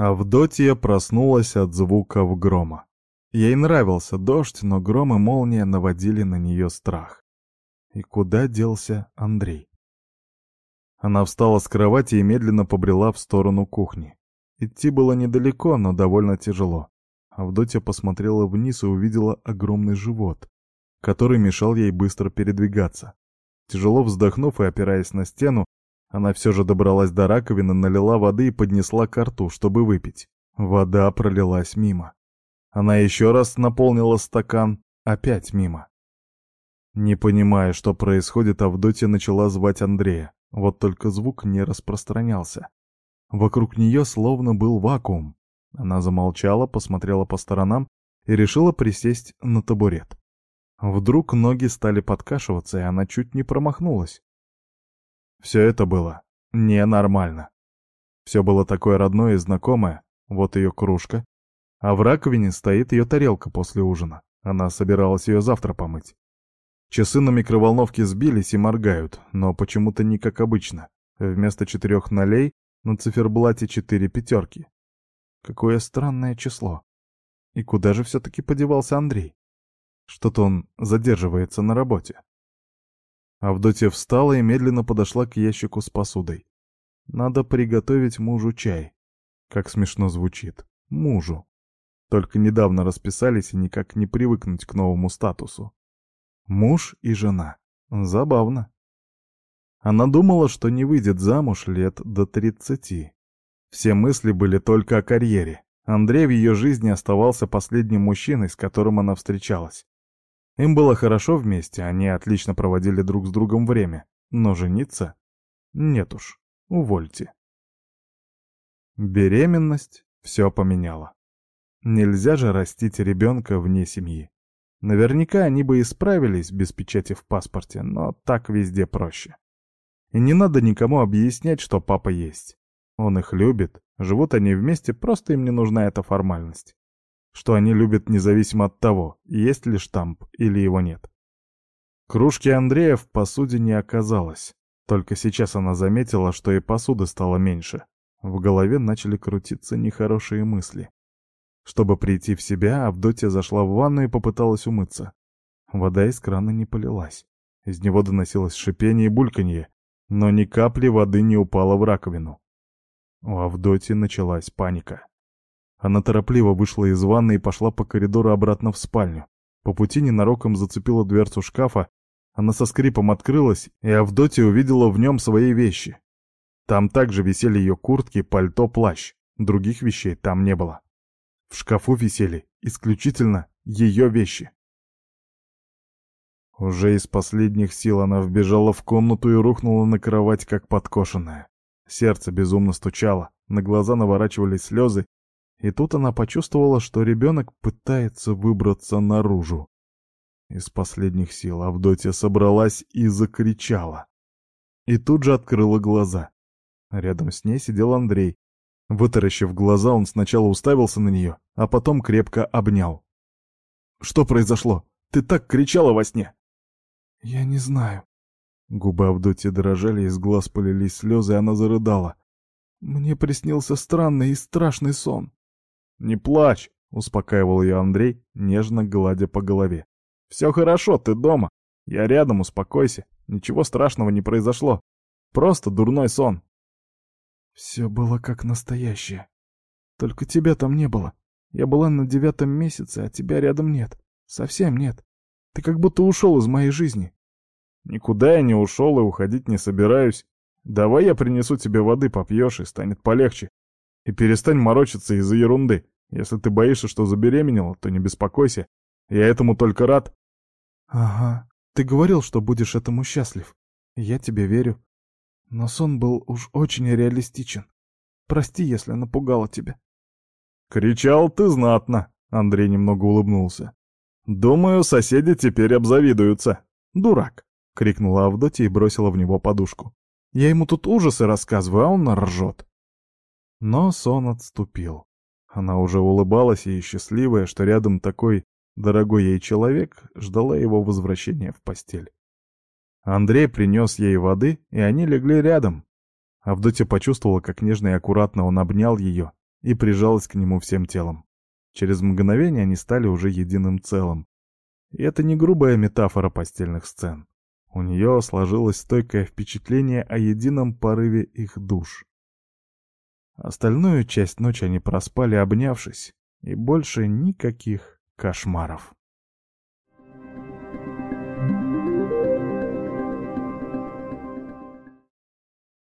Авдотья проснулась от звуков грома. Ей нравился дождь, но гром и молния наводили на нее страх. И куда делся Андрей? Она встала с кровати и медленно побрела в сторону кухни. Идти было недалеко, но довольно тяжело. Авдотья посмотрела вниз и увидела огромный живот, который мешал ей быстро передвигаться. Тяжело вздохнув и опираясь на стену, она все же добралась до раковины, налила воды и поднесла к рту, чтобы выпить. Вода пролилась мимо. Она еще раз наполнила стакан, опять мимо. Не понимая, что происходит, Авдотья начала звать Андрея. Вот только звук не распространялся. Вокруг нее словно был вакуум. Она замолчала, посмотрела по сторонам и решила присесть на табурет. Вдруг ноги стали подкашиваться, и она чуть не промахнулась. Все это было ненормально. Все было такое родное и знакомое. Вот ее кружка. А в раковине стоит ее тарелка после ужина. Она собиралась ее завтра помыть. Часы на микроволновке сбились и моргают, но почему-то не как обычно. Вместо четырех нолей на циферблате четыре пятерки. Какое странное число. И куда же все-таки подевался Андрей? Что-то он задерживается на работе. Авдотья встала и медленно подошла к ящику с посудой. Надо приготовить мужу чай. Как смешно звучит. Мужу. Только недавно расписались и никак не привыкнуть к новому статусу. Муж и жена. Забавно. Она думала, что не выйдет замуж лет до тридцати. Все мысли были только о карьере. Андрей в ее жизни оставался последним мужчиной, с которым она встречалась. Им было хорошо вместе, они отлично проводили друг с другом время. Но жениться? Нет уж, увольте. Беременность все поменяла. Нельзя же растить ребенка вне семьи. Наверняка они бы и справились без печати в паспорте, но так везде проще. И не надо никому объяснять, что папа есть. Он их любит, живут они вместе, просто им не нужна эта формальность что они любят независимо от того, есть ли штамп или его нет. Кружки Андрея в посуде не оказалось. Только сейчас она заметила, что и посуды стало меньше. В голове начали крутиться нехорошие мысли. Чтобы прийти в себя, Авдотья зашла в ванну и попыталась умыться. Вода из крана не полилась. Из него доносилось шипение и бульканье, но ни капли воды не упало в раковину. У Авдотьи началась паника. Она торопливо вышла из ванны и пошла по коридору обратно в спальню. По пути ненароком зацепила дверцу шкафа, она со скрипом открылась, и Авдотья увидела в нем свои вещи. Там также висели ее куртки, пальто, плащ. Других вещей там не было. В шкафу висели исключительно ее вещи. Уже из последних сил она вбежала в комнату и рухнула на кровать, как подкошенная. Сердце безумно стучало, на глаза наворачивались слезы, и тут она почувствовала, что ребенок пытается выбраться наружу. Из последних сил Авдотья собралась и закричала. И тут же открыла глаза. Рядом с ней сидел Андрей. Вытаращив глаза, он сначала уставился на нее, а потом крепко обнял. «Что произошло? Ты так кричала во сне!» «Я не знаю». Губы Авдотьи дрожали, из глаз полились слезы, и она зарыдала. «Мне приснился странный и страшный сон». «Не плачь», — успокаивал ее Андрей, нежно гладя по голове. «Все хорошо, ты дома. Я рядом, успокойся. Ничего страшного не произошло. Просто дурной сон». «Все было как настоящее. Только тебя там не было. Я была на девятом месяце, а тебя рядом нет. Совсем нет. Ты как будто ушел из моей жизни». «Никуда я не ушел и уходить не собираюсь. Давай я принесу тебе воды, попьешь, и станет полегче. И перестань морочиться из-за ерунды. Если ты боишься, что забеременела, то не беспокойся. Я этому только рад. Ага, ты говорил, что будешь этому счастлив. Я тебе верю. Но сон был уж очень реалистичен. Прости, если напугала тебя. Кричал ты знатно, Андрей немного улыбнулся. Думаю, соседи теперь обзавидуются. Дурак, крикнула Авдотья и бросила в него подушку. Я ему тут ужасы рассказываю, а он ржет. Но сон отступил. Она уже улыбалась и, счастливая, что рядом такой дорогой ей человек, ждала его возвращения в постель. Андрей принес ей воды, и они легли рядом. Авдотья почувствовала, как нежно и аккуратно он обнял ее и прижалась к нему всем телом. Через мгновение они стали уже единым целым. И это не грубая метафора постельных сцен. У нее сложилось стойкое впечатление о едином порыве их душ. Остальную часть ночи они проспали, обнявшись, и больше никаких кошмаров.